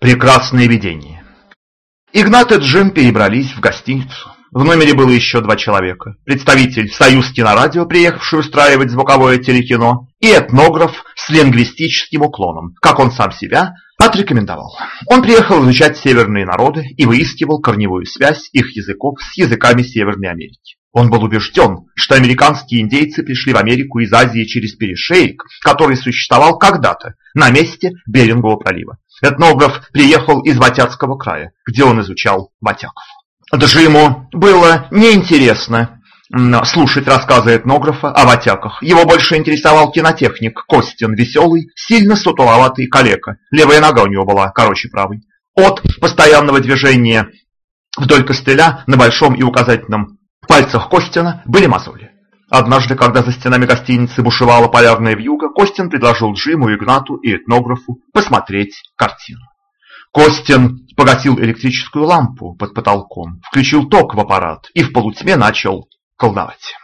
Прекрасное видение. Игнат и Джим перебрались в гостиницу. В номере было еще два человека. Представитель «Союз кинорадио», приехавший устраивать звуковое телекино, и этнограф с лингвистическим уклоном, как он сам себя отрекомендовал. Он приехал изучать северные народы и выискивал корневую связь их языков с языками Северной Америки. Он был убежден, что американские индейцы пришли в Америку из Азии через перешеек, который существовал когда-то на месте Берингового пролива. Этнограф приехал из Ватятского края, где он изучал ватяков. Джиму было неинтересно слушать рассказы этнографа о ватяках. Его больше интересовал кинотехник Костин, веселый, сильно сутуловатый калека. Левая нога у него была короче правой. От постоянного движения вдоль костыля на большом и указательном пальцах Костина были мозоли. Однажды, когда за стенами гостиницы бушевала полярная вьюга, Костин предложил Джиму, Игнату и этнографу посмотреть картину. Костин погасил электрическую лампу под потолком, включил ток в аппарат и в полутьме начал колдовать.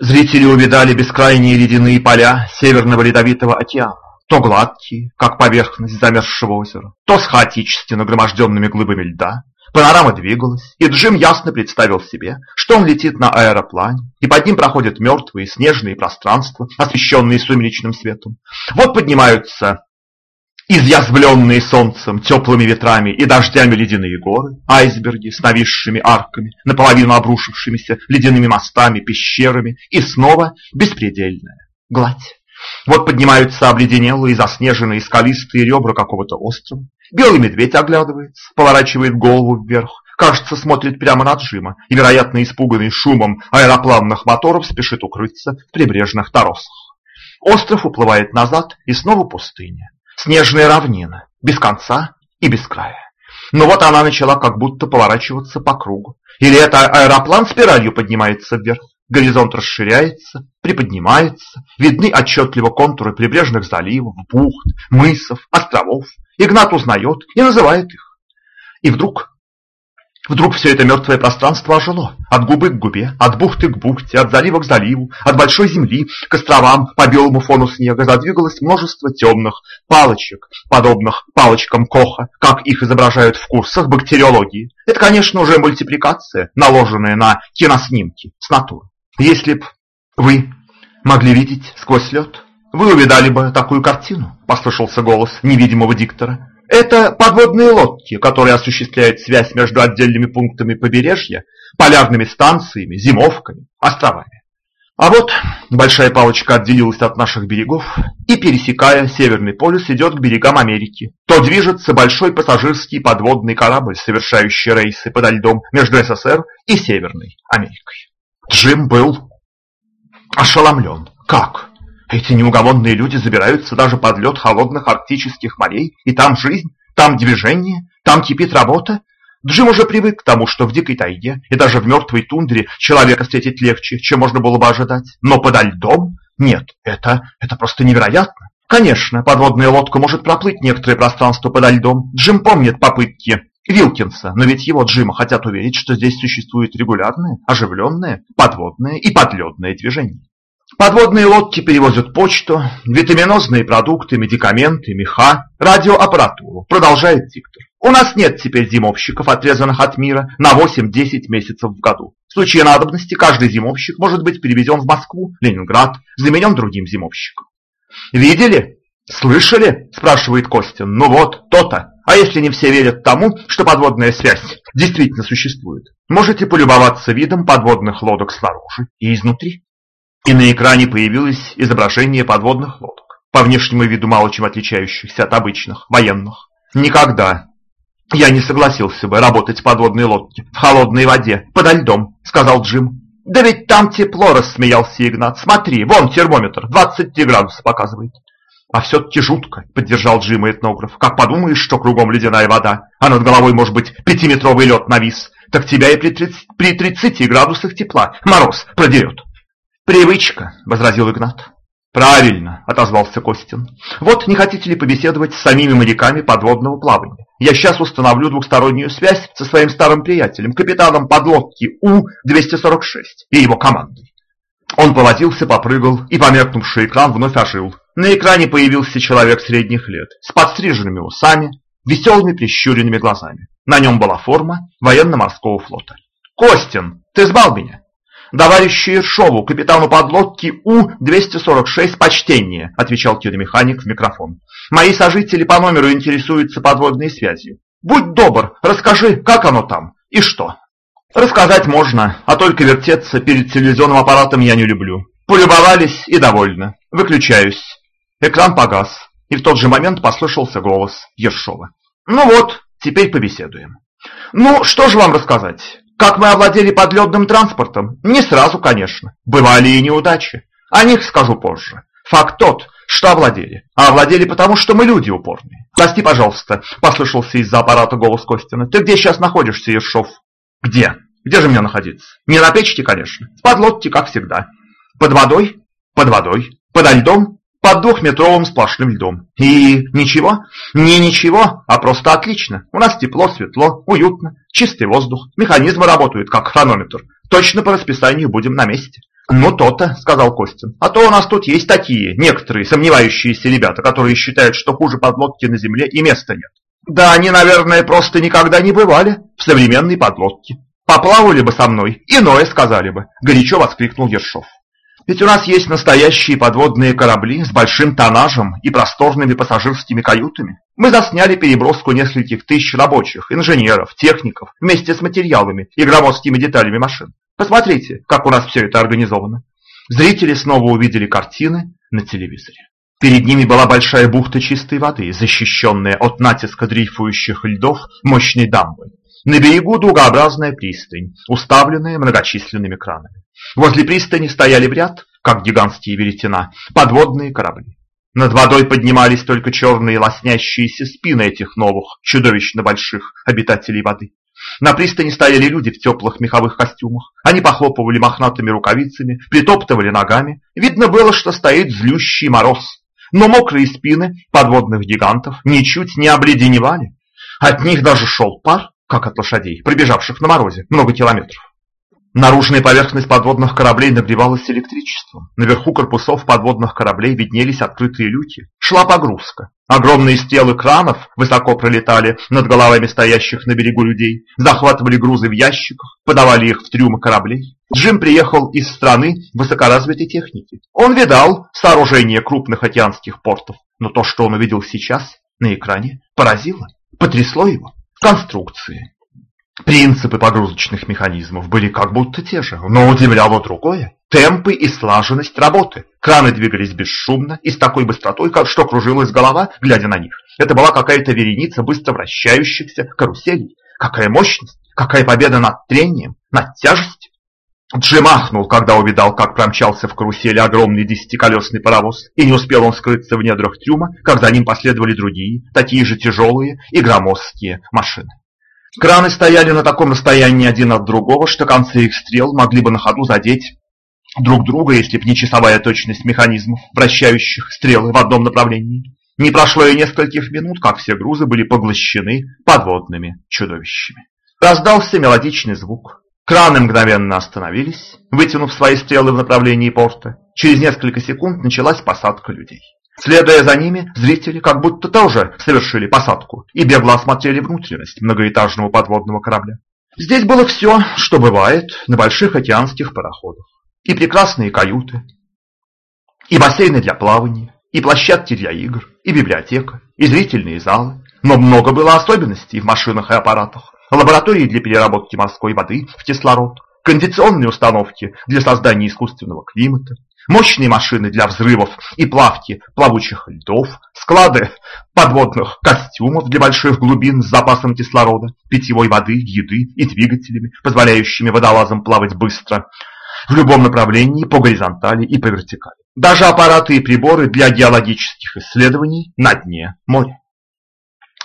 Зрители увидали бескрайние ледяные поля Северного Ледовитого океана, то гладкие, как поверхность замерзшего озера, то с хаотически нагроможденными глыбами льда, Панорама двигалась, и Джим ясно представил себе, что он летит на аэроплане, и под ним проходят мертвые снежные пространства, освещенные сумеречным светом. Вот поднимаются изъязвленные солнцем, теплыми ветрами и дождями ледяные горы, айсберги с нависшими арками, наполовину обрушившимися ледяными мостами, пещерами, и снова беспредельная гладь. Вот поднимаются обледенелые, заснеженные, скалистые ребра какого-то острова. Белый медведь оглядывается, поворачивает голову вверх, кажется, смотрит прямо на Джима и, вероятно, испуганный шумом аэропланных моторов, спешит укрыться в прибрежных торосах. Остров уплывает назад, и снова пустыня. Снежная равнина, без конца и без края. Но вот она начала как будто поворачиваться по кругу. Или это аэроплан спиралью поднимается вверх? Горизонт расширяется, приподнимается, видны отчетливо контуры прибрежных заливов, бухт, мысов, островов. Игнат узнает и называет их. И вдруг, вдруг все это мертвое пространство ожило. От губы к губе, от бухты к бухте, от залива к заливу, от большой земли к островам по белому фону снега задвигалось множество темных палочек, подобных палочкам Коха, как их изображают в курсах бактериологии. Это, конечно, уже мультипликация, наложенная на киноснимки с натуры. Если б вы могли видеть сквозь лед, вы увидали бы такую картину, послышался голос невидимого диктора. Это подводные лодки, которые осуществляют связь между отдельными пунктами побережья, полярными станциями, зимовками, островами. А вот большая палочка отделилась от наших берегов и, пересекая Северный полюс, идет к берегам Америки. То движется большой пассажирский подводный корабль, совершающий рейсы подо льдом между СССР и Северной Америкой. Джим был ошеломлен. Как? Эти неугомонные люди забираются даже под лед холодных арктических морей, и там жизнь, там движение, там кипит работа? Джим уже привык к тому, что в дикой тайге и даже в мертвой тундре человека встретить легче, чем можно было бы ожидать. Но подо льдом? Нет, это, это просто невероятно. Конечно, подводная лодка может проплыть некоторое пространство подо льдом. Джим помнит попытки Вилкинса, но ведь его Джима хотят уверить, что здесь существует регулярное, оживленное, подводное и подледное движение. Подводные лодки перевозят почту, витаминозные продукты, медикаменты, меха, радиоаппаратуру, продолжает диктор. У нас нет теперь зимовщиков, отрезанных от мира на 8-10 месяцев в году. В случае надобности каждый зимовщик может быть перевезен в Москву, Ленинград, заменен другим зимовщиком. «Видели? Слышали?» – спрашивает Костин. «Ну вот, то-то. А если не все верят тому, что подводная связь действительно существует, можете полюбоваться видом подводных лодок снаружи и изнутри. И на экране появилось изображение подводных лодок, по внешнему виду мало чем отличающихся от обычных, военных. Никогда я не согласился бы работать в подводной лодке в холодной воде, подо льдом, сказал Джим. Да ведь там тепло, рассмеялся Игнат. Смотри, вон термометр, 23 градуса показывает. А все-таки жутко, поддержал Джима этнограф. Как подумаешь, что кругом ледяная вода, а над головой может быть пятиметровый лед навис, так тебя и при 30, при 30 градусах тепла мороз продерет. Привычка, возразил Игнат. Правильно, отозвался Костин. Вот не хотите ли побеседовать с самими моряками подводного плавания? Я сейчас установлю двухстороннюю связь со своим старым приятелем, капитаном подлодки У-246 и его командой. Он повозился, попрыгал, и померкнувший экран вновь ожил. На экране появился человек средних лет, с подстриженными усами, веселыми прищуренными глазами. На нем была форма военно-морского флота. «Костин, ты сбал меня?» «Товарищу Ершову, капитану подлодки У-246, почтение», отвечал киномеханик в микрофон. «Мои сожители по номеру интересуются подводной связью. Будь добр, расскажи, как оно там и что?» «Рассказать можно, а только вертеться перед телевизионным аппаратом я не люблю. Полюбовались и довольны. Выключаюсь». Экран погас, и в тот же момент послышался голос Ершова. «Ну вот, теперь побеседуем». «Ну, что же вам рассказать? Как мы овладели подледным транспортом? Не сразу, конечно. Бывали и неудачи. О них скажу позже. Факт тот, что овладели. А овладели потому, что мы люди упорные. Прости, пожалуйста, послышался из-за аппарата голос Костина. Ты где сейчас находишься, Ершов? Где? Где же мне находиться? Не на печке, конечно. В подлодке, как всегда. Под водой? Под водой. Подо льдом? Под двухметровым сплошным льдом. И ничего? Не ничего, а просто отлично. У нас тепло, светло, уютно, чистый воздух, механизмы работают как хронометр. Точно по расписанию будем на месте. «Ну то-то», — сказал Костин. «А то у нас тут есть такие, некоторые сомневающиеся ребята, которые считают, что хуже подлодки на земле и места нет. Да они, наверное, просто никогда не бывали в современной подлодке. Поплавали бы со мной, иное сказали бы», — горячо воскликнул Ершов. Ведь у нас есть настоящие подводные корабли с большим тоннажем и просторными пассажирскими каютами. Мы засняли переброску нескольких тысяч рабочих, инженеров, техников вместе с материалами и громоздкими деталями машин. Посмотрите, как у нас все это организовано. Зрители снова увидели картины на телевизоре. Перед ними была большая бухта чистой воды, защищенная от натиска дрейфующих льдов мощной дамбой. На берегу дугообразная пристань, уставленная многочисленными кранами. Возле пристани стояли в ряд, как гигантские веретена, подводные корабли. Над водой поднимались только черные лоснящиеся спины этих новых, чудовищно больших обитателей воды. На пристани стояли люди в теплых меховых костюмах. Они похлопывали мохнатыми рукавицами, притоптывали ногами. Видно было, что стоит злющий мороз. Но мокрые спины подводных гигантов ничуть не обледеневали. От них даже шел пар, как от лошадей, пробежавших на морозе много километров. Наружная поверхность подводных кораблей нагревалась электричеством. Наверху корпусов подводных кораблей виднелись открытые люки. Шла погрузка. Огромные стрелы кранов высоко пролетали над головами стоящих на берегу людей, захватывали грузы в ящиках, подавали их в трюмы кораблей. Джим приехал из страны высокоразвитой техники. Он видал сооружение крупных океанских портов, но то, что он увидел сейчас на экране, поразило, потрясло его. Конструкции, Принципы погрузочных механизмов были как будто те же, но удивляло другое. Темпы и слаженность работы. Краны двигались бесшумно и с такой быстротой, как что кружилась голова, глядя на них. Это была какая-то вереница быстро вращающихся каруселей. Какая мощность, какая победа над трением, над тяжестью. Джим ахнул, когда увидал, как промчался в карусели огромный десятиколесный паровоз, и не успел он скрыться в недрах трюма, как за ним последовали другие, такие же тяжелые и громоздкие машины. Краны стояли на таком расстоянии один от другого, что концы их стрел могли бы на ходу задеть друг друга, если б не часовая точность механизмов, вращающих стрелы в одном направлении. Не прошло и нескольких минут, как все грузы были поглощены подводными чудовищами. Раздался мелодичный звук. Краны мгновенно остановились, вытянув свои стрелы в направлении порта. Через несколько секунд началась посадка людей. Следуя за ними, зрители как будто тоже совершили посадку и бегло осмотрели внутренность многоэтажного подводного корабля. Здесь было все, что бывает на больших океанских пароходах. И прекрасные каюты, и бассейны для плавания, и площадки для игр, и библиотека, и зрительные залы. Но много было особенностей в машинах и аппаратах. Лаборатории для переработки морской воды в кислород, кондиционные установки для создания искусственного климата, мощные машины для взрывов и плавки плавучих льдов, склады подводных костюмов для больших глубин с запасом кислорода, питьевой воды, еды и двигателями, позволяющими водолазам плавать быстро в любом направлении по горизонтали и по вертикали. Даже аппараты и приборы для геологических исследований на дне моря.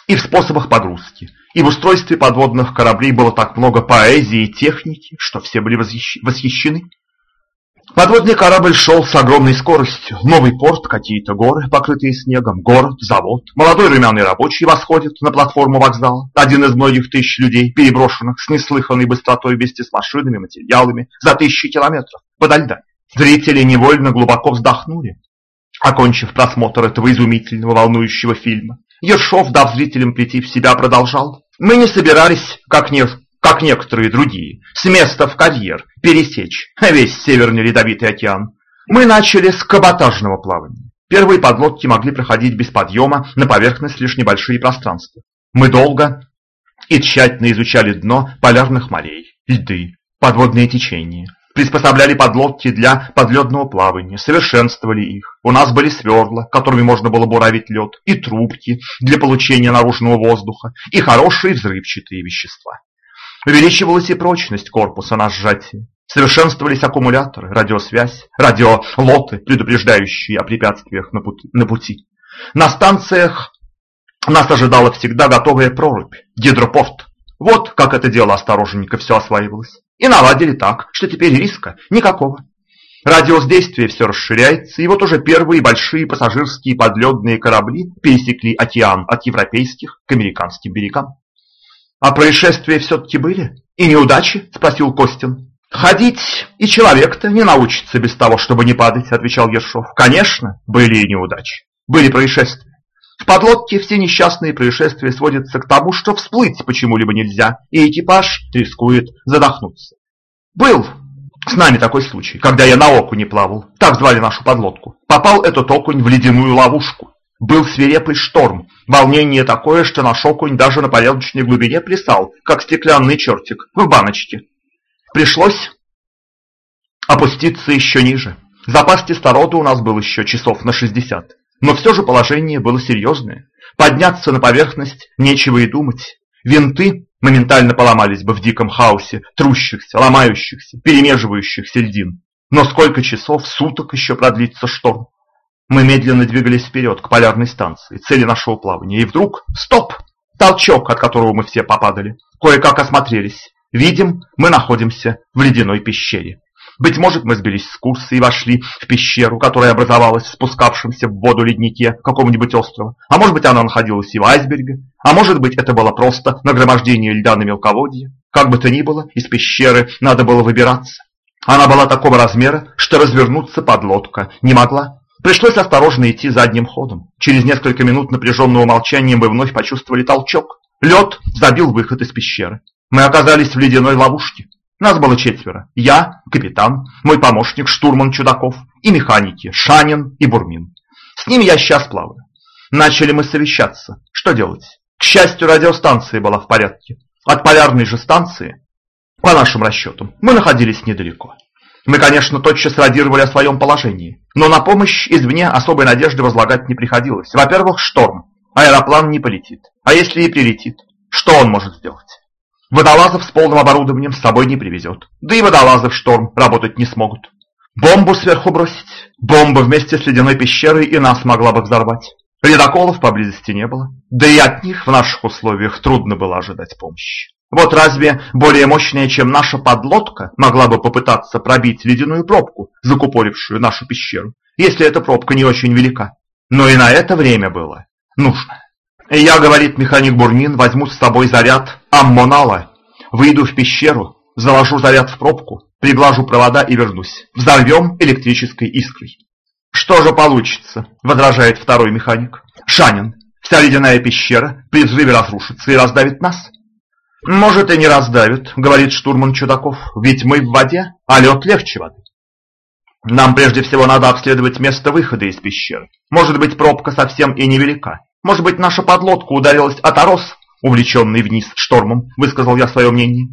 И в способах погрузки, и в устройстве подводных кораблей было так много поэзии и техники, что все были восхищены. Подводный корабль шел с огромной скоростью. Новый порт, какие-то горы, покрытые снегом, город, завод. Молодой румяный рабочий восходит на платформу вокзала. Один из многих тысяч людей, переброшенных с неслыханной быстротой вместе с машинами, материалами за тысячи километров подо льдами. Зрители невольно глубоко вздохнули, окончив просмотр этого изумительного волнующего фильма. Ершов, дав зрителям прийти в себя, продолжал. Мы не собирались, как, не, как некоторые другие, с места в карьер пересечь весь Северный Ледовитый океан. Мы начали с каботажного плавания. Первые подлодки могли проходить без подъема на поверхность лишь небольшие пространства. Мы долго и тщательно изучали дно полярных морей, льды, подводные течения. Приспособляли подлодки для подледного плавания, совершенствовали их. У нас были сверла, которыми можно было буравить лед, и трубки для получения наружного воздуха, и хорошие взрывчатые вещества. Увеличивалась и прочность корпуса на сжатии. Совершенствовались аккумуляторы, радиосвязь, радиолоты, предупреждающие о препятствиях на пути. На, пути. на станциях нас ожидала всегда готовая прорубь, гидропорт. Вот как это дело осторожненько все осваивалось. И наладили так, что теперь риска никакого. Радиус действия все расширяется, и вот уже первые большие пассажирские подледные корабли пересекли океан от европейских к американским берегам. «А происшествия все-таки были? И неудачи?» – спросил Костин. «Ходить и человек-то не научится без того, чтобы не падать», – отвечал Ершов. «Конечно, были и неудачи, были происшествия. В подлодке все несчастные происшествия сводятся к тому, что всплыть почему-либо нельзя, и экипаж рискует задохнуться. Был с нами такой случай, когда я на окуне плавал, так звали нашу подлодку. Попал этот окунь в ледяную ловушку. Был свирепый шторм, волнение такое, что наш окунь даже на порядочной глубине плясал, как стеклянный чертик в баночке. Пришлось опуститься еще ниже. Запас кислорода у нас был еще часов на 60. Но все же положение было серьезное. Подняться на поверхность нечего и думать. Винты моментально поломались бы в диком хаосе трущихся, ломающихся, перемеживающихся льдин. Но сколько часов, суток еще продлится шторм? Мы медленно двигались вперед к полярной станции, цели нашего плавания, и вдруг стоп! Толчок, от которого мы все попадали. Кое-как осмотрелись. Видим, мы находимся в ледяной пещере. Быть может, мы сбились с курса и вошли в пещеру, которая образовалась в спускавшемся в воду леднике какого-нибудь острова. А может быть, она находилась и в айсберге. А может быть, это было просто нагромождение льда на мелководье. Как бы то ни было, из пещеры надо было выбираться. Она была такого размера, что развернуться подлодка не могла. Пришлось осторожно идти задним ходом. Через несколько минут напряженного молчания мы вновь почувствовали толчок. Лед забил выход из пещеры. Мы оказались в ледяной ловушке. Нас было четверо. Я, капитан, мой помощник, штурман Чудаков и механики Шанин и Бурмин. С ними я сейчас плаваю. Начали мы совещаться. Что делать? К счастью, радиостанция была в порядке. От полярной же станции, по нашим расчетам, мы находились недалеко. Мы, конечно, тотчас радировали о своем положении, но на помощь извне особой надежды возлагать не приходилось. Во-первых, шторм. Аэроплан не полетит. А если и прилетит, что он может сделать? Водолазов с полным оборудованием с собой не привезет. Да и водолазы в шторм работать не смогут. Бомбу сверху бросить. Бомба вместе с ледяной пещерой и нас могла бы взорвать. Ледоколов поблизости не было. Да и от них в наших условиях трудно было ожидать помощи. Вот разве более мощная, чем наша подлодка, могла бы попытаться пробить ледяную пробку, закупорившую нашу пещеру, если эта пробка не очень велика? Но и на это время было нужно. Я, говорит механик Бурмин, возьму с собой заряд аммонала, выйду в пещеру, заложу заряд в пробку, приглажу провода и вернусь. Взорвем электрической искрой. Что же получится, возражает второй механик. Шанин, вся ледяная пещера при взрыве разрушится и раздавит нас. Может и не раздавит, говорит штурман Чудаков, ведь мы в воде, а лед легче воды. Нам прежде всего надо обследовать место выхода из пещеры. Может быть, пробка совсем и невелика. Может быть, наша подлодка ударилась о торос, увлеченный вниз штормом, высказал я свое мнение.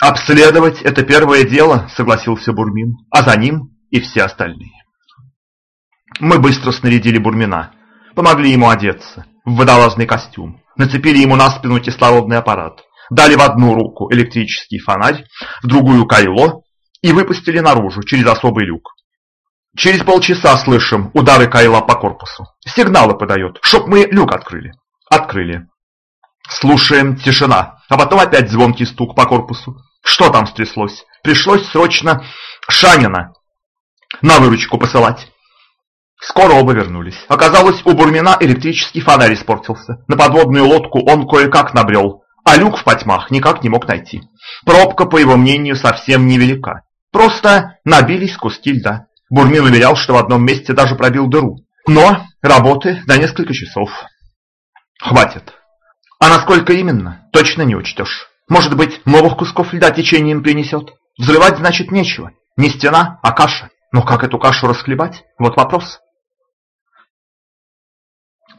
Обследовать это первое дело, согласился Бурмин, а за ним и все остальные. Мы быстро снарядили Бурмина, помогли ему одеться в водолазный костюм, нацепили ему на спину кислородный аппарат, дали в одну руку электрический фонарь, в другую кайло и выпустили наружу через особый люк. Через полчаса слышим удары Кайла по корпусу. Сигналы подает, чтоб мы люк открыли. Открыли. Слушаем, тишина. А потом опять звонкий стук по корпусу. Что там стряслось? Пришлось срочно Шанина на выручку посылать. Скоро оба вернулись. Оказалось, у Бурмина электрический фонарь испортился. На подводную лодку он кое-как набрел, а люк в потьмах никак не мог найти. Пробка, по его мнению, совсем невелика. Просто набились куски льда. Бурмин уверял, что в одном месте даже пробил дыру. Но работы на несколько часов. Хватит. А насколько именно, точно не учтешь. Может быть, новых кусков льда течением принесет? Взрывать, значит, нечего. Не стена, а каша. Но как эту кашу расхлебать? Вот вопрос.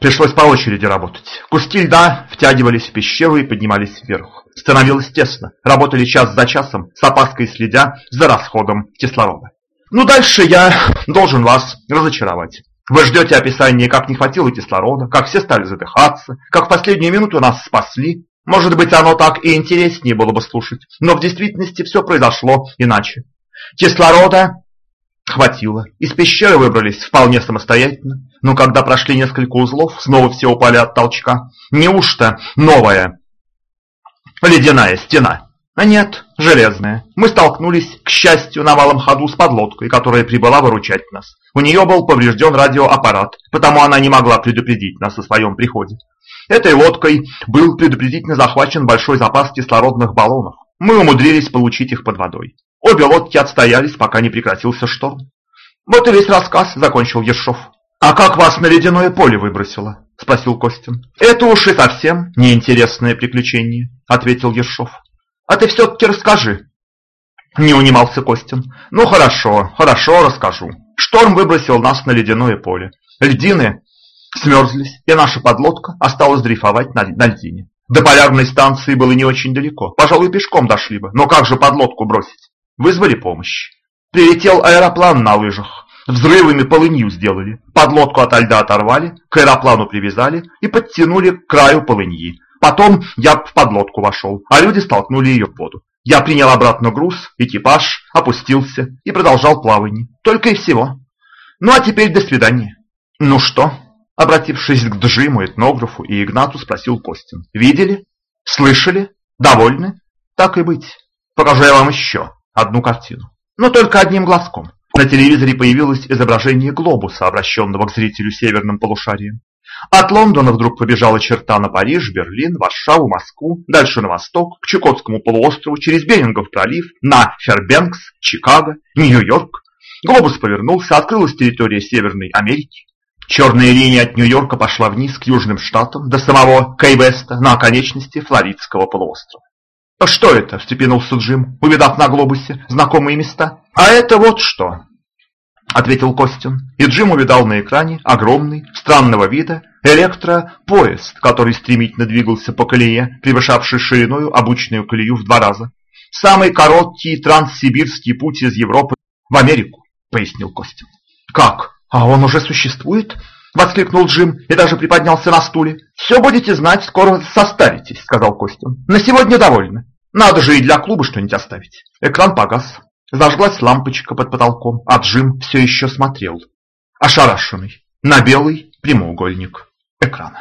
Пришлось по очереди работать. Куски льда втягивались в пещеру и поднимались вверх. Становилось тесно. Работали час за часом, с опаской следя за расходом кислорода. Ну, дальше я должен вас разочаровать. Вы ждете описания, как не хватило кислорода, как все стали задыхаться, как в последнюю минуту нас спасли. Может быть, оно так и интереснее было бы слушать, но в действительности все произошло иначе. Кислорода хватило. Из пещеры выбрались вполне самостоятельно, но когда прошли несколько узлов, снова все упали от толчка. Неужто новая ледяная стена? А нет, железная. Мы столкнулись, к счастью, на малом ходу с подлодкой, которая прибыла выручать нас. У нее был поврежден радиоаппарат, потому она не могла предупредить нас о своем приходе. Этой лодкой был предупредительно захвачен большой запас кислородных баллонов. Мы умудрились получить их под водой. Обе лодки отстоялись, пока не прекратился шторм. Вот и весь рассказ, закончил Ершов. А как вас на ледяное поле выбросило? Спросил Костин. Это уж и совсем неинтересное приключение, ответил Ершов. А ты все-таки расскажи. Не унимался Костин. Ну хорошо, хорошо расскажу. Шторм выбросил нас на ледяное поле. Льдины смерзлись, и наша подлодка осталась дрейфовать на, на льдине. До полярной станции было не очень далеко. Пожалуй, пешком дошли бы. Но как же подлодку бросить? Вызвали помощь. Прилетел аэроплан на лыжах. Взрывами полынью сделали. Подлодку от льда оторвали, к аэроплану привязали и подтянули к краю полыньи. Потом я в подлодку вошел, а люди столкнули ее в воду. Я принял обратно груз, экипаж, опустился и продолжал плавание. Только и всего. Ну а теперь до свидания. Ну что? Обратившись к Джиму, этнографу и Игнату, спросил Костин. Видели? Слышали? Довольны? Так и быть. Покажу я вам еще одну картину. Но только одним глазком. На телевизоре появилось изображение глобуса, обращенного к зрителю северным полушарием. От Лондона вдруг побежала черта на Париж, Берлин, Варшаву, Москву, дальше на восток, к Чукотскому полуострову, через Берингов пролив, на Фербенкс, Чикаго, Нью-Йорк. Глобус повернулся, открылась территория Северной Америки. Черная линия от Нью-Йорка пошла вниз к Южным Штатам, до самого Кей-Веста, на оконечности Флоридского полуострова. «А «Что это?» – встрепенулся Джим, увидав на глобусе знакомые места. «А это вот что!» – ответил Костин. И Джим увидал на экране огромный, странного вида, электропоезд, который стремительно двигался по колее, превышавшей шириною обычную колею в два раза. «Самый короткий транссибирский путь из Европы в Америку», – пояснил Костин. «Как? А он уже существует?» — воскликнул Джим и даже приподнялся на стуле. «Все будете знать, скоро состаритесь», — сказал Костин. «На сегодня довольны. Надо же и для клуба что-нибудь оставить. Экран погас. Зажглась лампочка под потолком, а Джим все еще смотрел, ошарашенный, на белый прямоугольник ekran